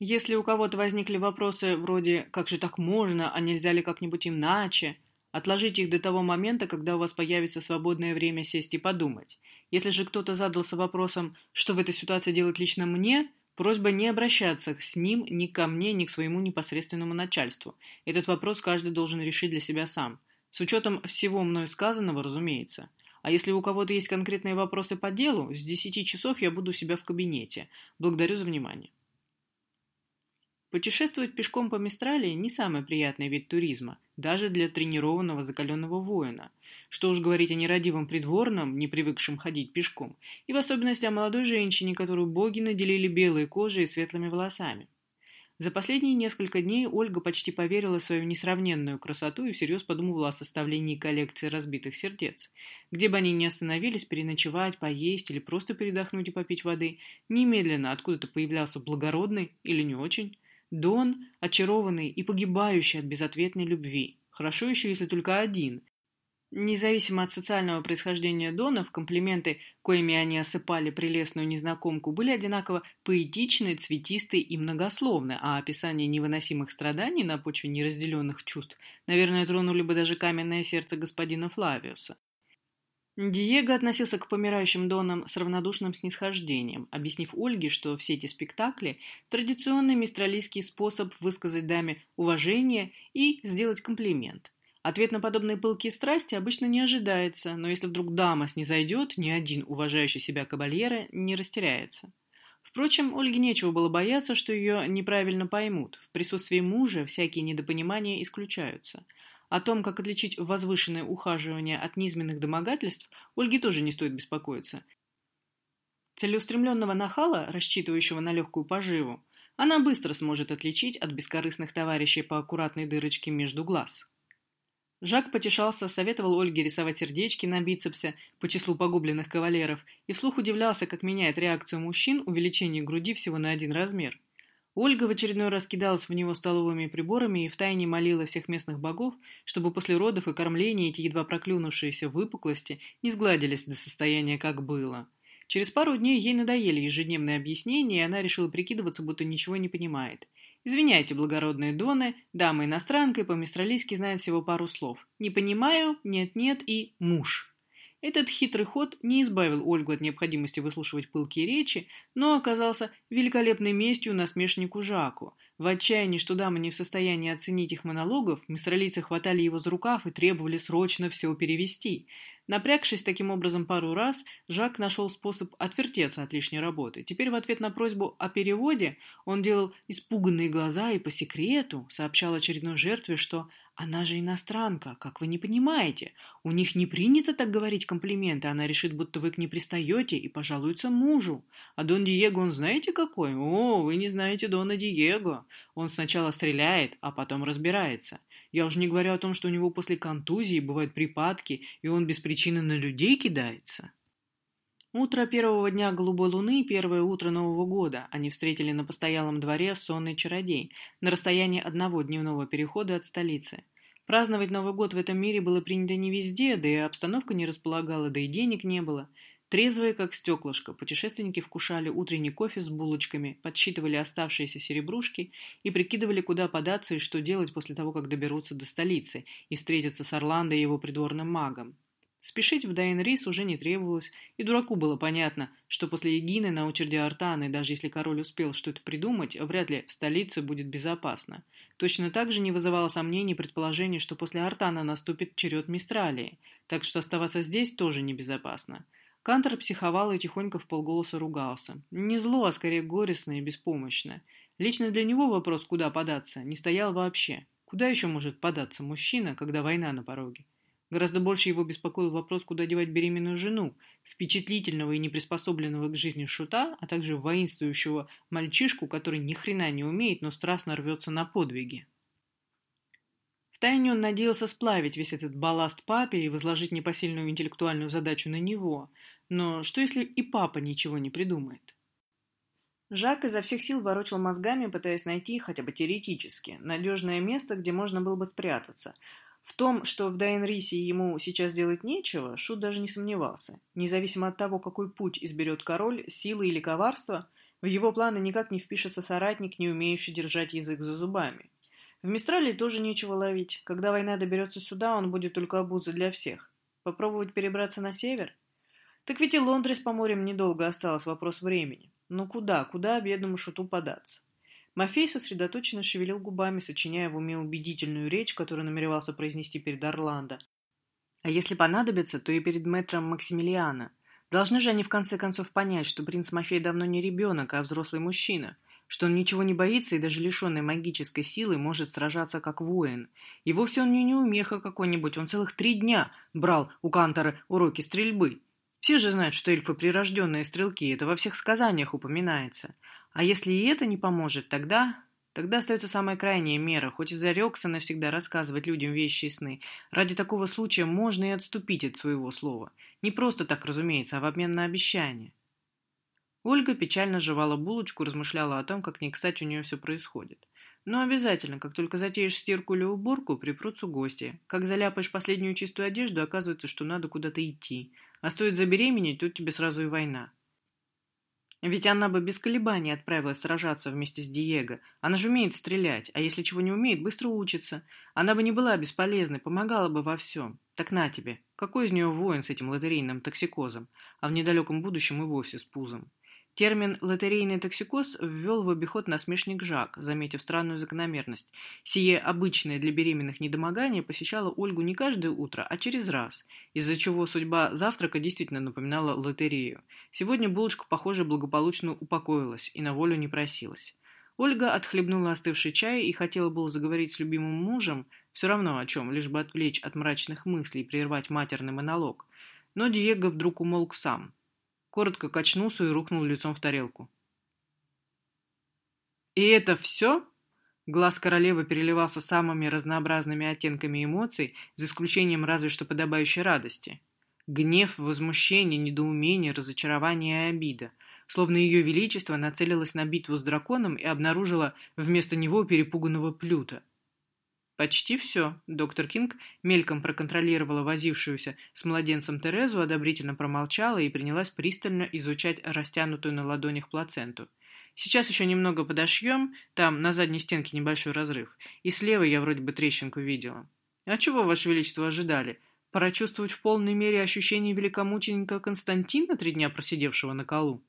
Если у кого-то возникли вопросы вроде «как же так можно?», «а нельзя ли как-нибудь иначе?», отложите их до того момента, когда у вас появится свободное время сесть и подумать. Если же кто-то задался вопросом «что в этой ситуации делать лично мне?», Просьба не обращаться с ним ни ко мне, ни к своему непосредственному начальству. Этот вопрос каждый должен решить для себя сам. С учетом всего мною сказанного, разумеется. А если у кого-то есть конкретные вопросы по делу, с 10 часов я буду у себя в кабинете. Благодарю за внимание. Путешествовать пешком по Мистралии не самый приятный вид туризма, даже для тренированного закаленного воина. Что уж говорить о нерадивом придворном, не привыкшем ходить пешком, и в особенности о молодой женщине, которую боги наделили белой кожей и светлыми волосами. За последние несколько дней Ольга почти поверила в свою несравненную красоту и всерьез подумывала о составлении коллекции разбитых сердец. Где бы они ни остановились, переночевать, поесть или просто передохнуть и попить воды, немедленно откуда-то появлялся благородный или не очень Дон, очарованный и погибающий от безответной любви. Хорошо еще, если только один. Независимо от социального происхождения Донов, комплименты, коими они осыпали прелестную незнакомку, были одинаково поэтичны, цветисты и многословны, а описание невыносимых страданий на почве неразделенных чувств, наверное, тронули бы даже каменное сердце господина Флавиуса. Диего относился к помирающим Донам с равнодушным снисхождением, объяснив Ольге, что все эти спектакли – традиционный мистралийский способ высказать даме уважение и сделать комплимент. Ответ на подобные пылкие страсти обычно не ожидается, но если вдруг дама снизойдет, ни один уважающий себя кабальера не растеряется. Впрочем, Ольге нечего было бояться, что ее неправильно поймут. В присутствии мужа всякие недопонимания исключаются – о том, как отличить возвышенное ухаживание от низменных домогательств, Ольге тоже не стоит беспокоиться. Целеустремленного нахала, рассчитывающего на легкую поживу, она быстро сможет отличить от бескорыстных товарищей по аккуратной дырочке между глаз. Жак потешался, советовал Ольге рисовать сердечки на бицепсе по числу погубленных кавалеров и вслух удивлялся, как меняет реакцию мужчин увеличение груди всего на один размер – Ольга в очередной раз кидалась в него столовыми приборами и втайне молила всех местных богов, чтобы после родов и кормления эти едва проклюнувшиеся выпуклости не сгладились до состояния, как было. Через пару дней ей надоели ежедневные объяснения, и она решила прикидываться, будто ничего не понимает. «Извиняйте, благородные доны, дама иностранка и по-мистралийски знает всего пару слов. Не понимаю, нет-нет и муж». Этот хитрый ход не избавил Ольгу от необходимости выслушивать пылкие речи, но оказался великолепной местью насмешнику Жаку. В отчаянии, что дама не в состоянии оценить их монологов, мистралийцы хватали его за рукав и требовали срочно все перевести. Напрягшись таким образом пару раз, Жак нашел способ отвертеться от лишней работы. Теперь в ответ на просьбу о переводе он делал испуганные глаза и по секрету сообщал очередной жертве, что она же иностранка, как вы не понимаете. У них не принято так говорить комплименты, она решит, будто вы к ней пристаете и пожалуется мужу. А Дон Диего, он знаете какой? О, вы не знаете Дона Диего. Он сначала стреляет, а потом разбирается. Я уже не говорю о том, что у него после контузии бывают припадки, и он без причины на людей кидается. Утро первого дня голубой луны, первое утро Нового года, они встретили на постоялом дворе сонный чародей, на расстоянии одного дневного перехода от столицы. Праздновать Новый год в этом мире было принято не везде, да и обстановка не располагала, да и денег не было. Трезвые, как стеклышко, путешественники вкушали утренний кофе с булочками, подсчитывали оставшиеся серебрушки и прикидывали, куда податься и что делать после того, как доберутся до столицы и встретятся с Орландо и его придворным магом. Спешить в Дайнрис уже не требовалось, и дураку было понятно, что после Егины на очереди Артаны, даже если король успел что-то придумать, вряд ли в столице будет безопасно. Точно так же не вызывало сомнений предположение, что после Артана наступит черед Мистралии, так что оставаться здесь тоже небезопасно. Кантор психовал и тихонько в полголоса ругался. Не зло, а скорее горестно и беспомощно. Лично для него вопрос, куда податься, не стоял вообще. Куда еще может податься мужчина, когда война на пороге? Гораздо больше его беспокоил вопрос, куда девать беременную жену, впечатлительного и неприспособленного к жизни шута, а также воинствующего мальчишку, который ни хрена не умеет, но страстно рвется на подвиги. Втайне он надеялся сплавить весь этот балласт папе и возложить непосильную интеллектуальную задачу на него. Но что если и папа ничего не придумает? Жак изо всех сил ворочал мозгами, пытаясь найти, хотя бы теоретически, надежное место, где можно было бы спрятаться, в том, что в Дайнрисе ему сейчас делать нечего, Шут даже не сомневался. Независимо от того, какой путь изберет король, силы или коварство, в его планы никак не впишется соратник, не умеющий держать язык за зубами. В Мистрале тоже нечего ловить. Когда война доберется сюда, он будет только обузой для всех. Попробовать перебраться на север? Так ведь и Лондрис по морям недолго осталось, вопрос времени. Но куда, куда бедному шуту податься? Мафей сосредоточенно шевелил губами, сочиняя в уме убедительную речь, которую намеревался произнести перед Орландо. А если понадобится, то и перед мэтром Максимилиана. Должны же они в конце концов понять, что принц Мафей давно не ребенок, а взрослый мужчина, что он ничего не боится и даже лишенный магической силы может сражаться как воин. И вовсе он не неумеха какой-нибудь, он целых три дня брал у Кантора уроки стрельбы. Все же знают, что эльфы прирожденные стрелки, это во всех сказаниях упоминается. А если и это не поможет, тогда... Тогда остается самая крайняя мера, хоть и зарекся навсегда рассказывать людям вещи и сны. Ради такого случая можно и отступить от своего слова. Не просто так, разумеется, а в обмен на обещание. Ольга печально жевала булочку, размышляла о том, как не кстати у нее все происходит. Но обязательно, как только затеешь стирку или уборку, припрутся гости. Как заляпаешь последнюю чистую одежду, оказывается, что надо куда-то идти. А стоит забеременеть, тут тебе сразу и война. Ведь она бы без колебаний отправилась сражаться вместе с Диего. Она же умеет стрелять, а если чего не умеет, быстро учится. Она бы не была бесполезной, помогала бы во всем. Так на тебе, какой из нее воин с этим лотерейным токсикозом, а в недалеком будущем и вовсе с пузом? Термин «лотерейный токсикоз» ввел в обиход насмешник Жак, заметив странную закономерность. Сие обычное для беременных недомогание посещало Ольгу не каждое утро, а через раз, из-за чего судьба завтрака действительно напоминала лотерею. Сегодня булочка, похоже, благополучно упокоилась и на волю не просилась. Ольга отхлебнула остывший чай и хотела было заговорить с любимым мужем, все равно о чем, лишь бы отвлечь от мрачных мыслей и прервать матерный монолог. Но Диего вдруг умолк сам – коротко качнулся и рухнул лицом в тарелку. «И это все?» Глаз королевы переливался самыми разнообразными оттенками эмоций, за исключением разве что подобающей радости. Гнев, возмущение, недоумение, разочарование и обида. Словно ее величество нацелилось на битву с драконом и обнаружило вместо него перепуганного плюта. «Почти все». Доктор Кинг мельком проконтролировала возившуюся с младенцем Терезу, одобрительно промолчала и принялась пристально изучать растянутую на ладонях плаценту. «Сейчас еще немного подошьем, там на задней стенке небольшой разрыв, и слева я вроде бы трещинку видела». «А чего, Ваше Величество, ожидали? Пора чувствовать в полной мере ощущение великомученика Константина, три дня просидевшего на колу?»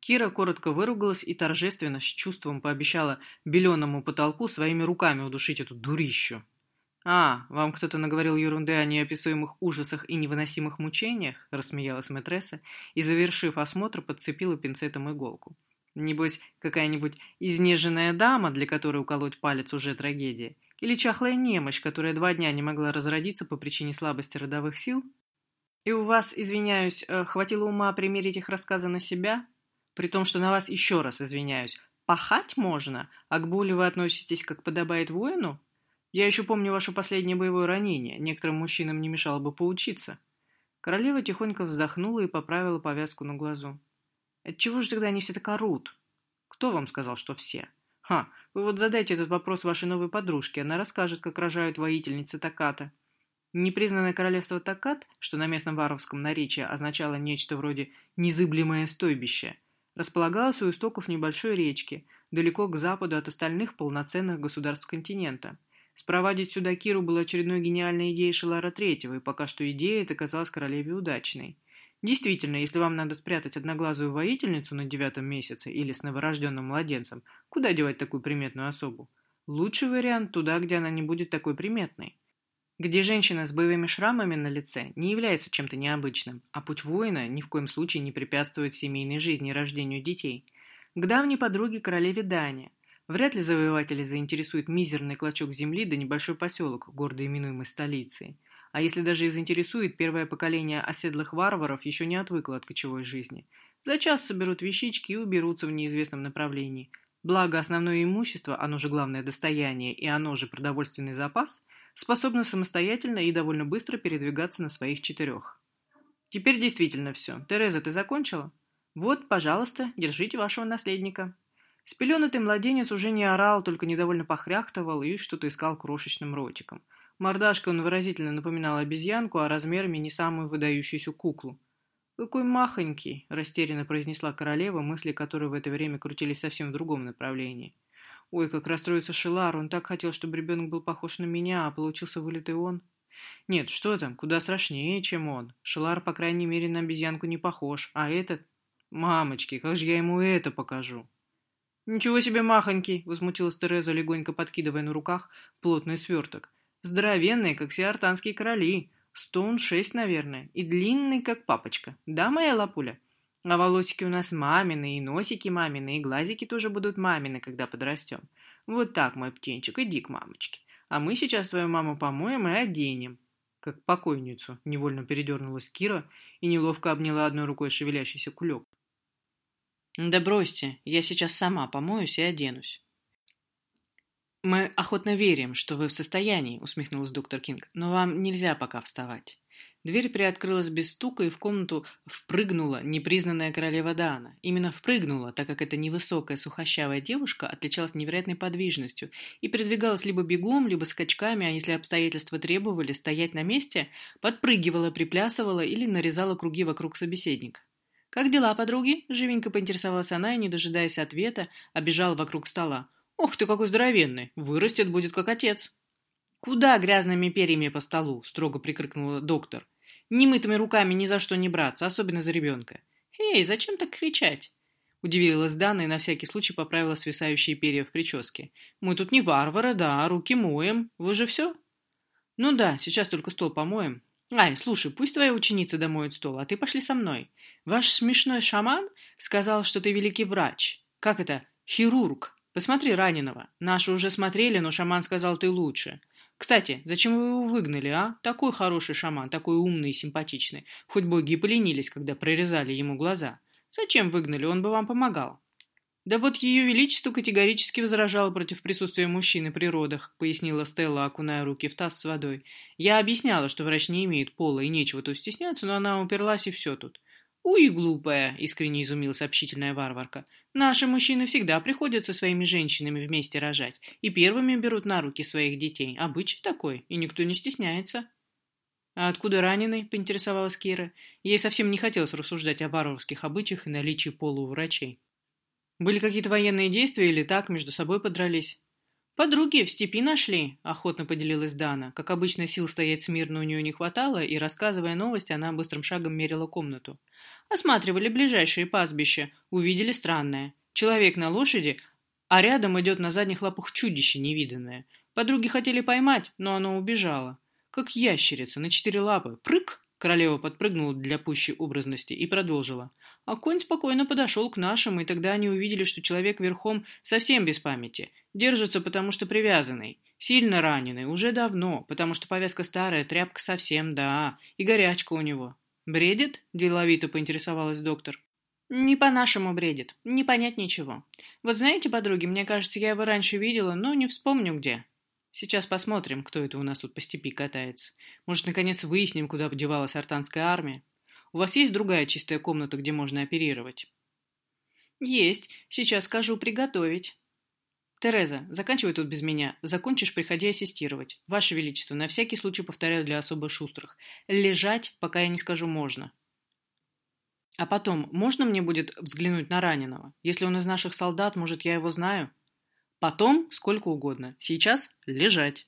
Кира коротко выругалась и торжественно, с чувством пообещала беленому потолку своими руками удушить эту дурищу. «А, вам кто-то наговорил ерунды о неописуемых ужасах и невыносимых мучениях?» – рассмеялась матресса и, завершив осмотр, подцепила пинцетом иголку. «Небось, какая-нибудь изнеженная дама, для которой уколоть палец уже трагедия? Или чахлая немощь, которая два дня не могла разродиться по причине слабости родовых сил? И у вас, извиняюсь, э, хватило ума примерить их рассказы на себя?» При том, что на вас еще раз извиняюсь. Пахать можно, а к боли вы относитесь, как подобает воину? Я еще помню ваше последнее боевое ранение. Некоторым мужчинам не мешало бы поучиться. Королева тихонько вздохнула и поправила повязку на глазу. Отчего же тогда они все так орут? Кто вам сказал, что все? Ха, вы вот задайте этот вопрос вашей новой подружке, она расскажет, как рожают воительницы Таката. Непризнанное королевство Такат, что на местном варовском наречии означало нечто вроде «незыблемое стойбище», располагалась у истоков небольшой речки, далеко к западу от остальных полноценных государств континента. Спровадить сюда Киру была очередной гениальной идеей Шелара Третьего, и пока что идея эта казалась королеве удачной. Действительно, если вам надо спрятать одноглазую воительницу на девятом месяце или с новорожденным младенцем, куда девать такую приметную особу? Лучший вариант туда, где она не будет такой приметной. Где женщина с боевыми шрамами на лице не является чем-то необычным, а путь воина ни в коем случае не препятствует семейной жизни и рождению детей. К давней подруге королеве Дания. Вряд ли завоеватели заинтересует мизерный клочок земли да небольшой поселок, гордо именуемый столицей. А если даже и заинтересует, первое поколение оседлых варваров еще не отвыкло от кочевой жизни. За час соберут вещички и уберутся в неизвестном направлении. Благо, основное имущество, оно же главное достояние и оно же продовольственный запас, способно самостоятельно и довольно быстро передвигаться на своих четырех. Теперь действительно все. Тереза, ты закончила? Вот, пожалуйста, держите вашего наследника. Спеленатый младенец уже не орал, только недовольно похряхтывал и что-то искал крошечным ротиком. Мордашкой он выразительно напоминал обезьянку, а размерами не самую выдающуюся куклу. «Какой махонький!» – растерянно произнесла королева, мысли которой в это время крутились совсем в другом направлении. «Ой, как расстроится Шелар, он так хотел, чтобы ребенок был похож на меня, а получился вылитый он». «Нет, что там, куда страшнее, чем он. Шелар, по крайней мере, на обезьянку не похож, а этот...» «Мамочки, как же я ему это покажу?» «Ничего себе махонький!» — возмутилась Тереза, легонько подкидывая на руках плотный сверток. «Здоровенный, как все артанские короли. Стон шесть, наверное. И длинный, как папочка. Да, моя лапуля? А волосики у нас мамины, и носики мамины, и глазики тоже будут мамины, когда подрастем. Вот так, мой птенчик, иди к мамочке. А мы сейчас твою маму помоем и оденем». Как покойницу невольно передернулась Кира и неловко обняла одной рукой шевелящийся кулек. «Да бросьте, я сейчас сама помоюсь и оденусь». «Мы охотно верим, что вы в состоянии», — усмехнулась доктор Кинг, «но вам нельзя пока вставать». Дверь приоткрылась без стука, и в комнату впрыгнула непризнанная королева Дана. Именно впрыгнула, так как эта невысокая сухощавая девушка отличалась невероятной подвижностью и передвигалась либо бегом, либо скачками, а если обстоятельства требовали стоять на месте, подпрыгивала, приплясывала или нарезала круги вокруг собеседника. «Как дела, подруги?» – живенько поинтересовалась она и, не дожидаясь ответа, обежала вокруг стола. «Ох ты, какой здоровенный! Вырастет, будет как отец!» «Куда грязными перьями по столу?» – строго прикрикнула доктор. «Немытыми руками ни за что не браться, особенно за ребенка». «Эй, зачем так кричать?» Удивилась Дана и на всякий случай поправила свисающие перья в прическе. «Мы тут не варвары, да, руки моем. Вы же все?» «Ну да, сейчас только стол помоем. Ай, слушай, пусть твоя ученица домоет стол, а ты пошли со мной. Ваш смешной шаман сказал, что ты великий врач. Как это? Хирург. Посмотри раненого. Наши уже смотрели, но шаман сказал, ты лучше. Кстати, зачем вы его выгнали, а? Такой хороший шаман, такой умный и симпатичный. Хоть боги и поленились, когда прорезали ему глаза. Зачем выгнали? Он бы вам помогал. «Да вот ее величество категорически возражало против присутствия мужчины при родах», пояснила Стелла, окуная руки в таз с водой. «Я объясняла, что врач не имеет пола и нечего тут стесняться, но она уперлась и все тут». «Уй, глупая!» — искренне изумилась общительная варварка. «Наши мужчины всегда приходят со своими женщинами вместе рожать и первыми берут на руки своих детей. Обычай такой, и никто не стесняется». «А откуда раненый?» — поинтересовалась Кира. Ей совсем не хотелось рассуждать о варварских обычаях и наличии пола у врачей. Были какие-то военные действия или так, между собой подрались? «Подруги в степи нашли», — охотно поделилась Дана. Как обычно, сил стоять смирно у нее не хватало, и, рассказывая новости, она быстрым шагом мерила комнату. Осматривали ближайшие пастбища, увидели странное. Человек на лошади, а рядом идет на задних лапах чудище невиданное. Подруги хотели поймать, но оно убежало. Как ящерица, на четыре лапы. Прыг! Королева подпрыгнула для пущей образности и продолжила. А конь спокойно подошел к нашим, и тогда они увидели, что человек верхом совсем без памяти. Держится, потому что привязанный. Сильно раненый, уже давно, потому что повязка старая, тряпка совсем, да, и горячка у него. «Бредит?» – деловито поинтересовалась доктор. «Не по-нашему бредит. Не понять ничего. Вот знаете, подруги, мне кажется, я его раньше видела, но не вспомню где. Сейчас посмотрим, кто это у нас тут по степи катается. Может, наконец выясним, куда подевалась артанская армия. У вас есть другая чистая комната, где можно оперировать?» «Есть. Сейчас скажу приготовить». «Тереза, заканчивай тут без меня. Закончишь, приходи ассистировать. Ваше Величество, на всякий случай повторяю для особо шустрых. Лежать, пока я не скажу «можно». А потом, можно мне будет взглянуть на раненого? Если он из наших солдат, может, я его знаю? Потом сколько угодно. Сейчас лежать.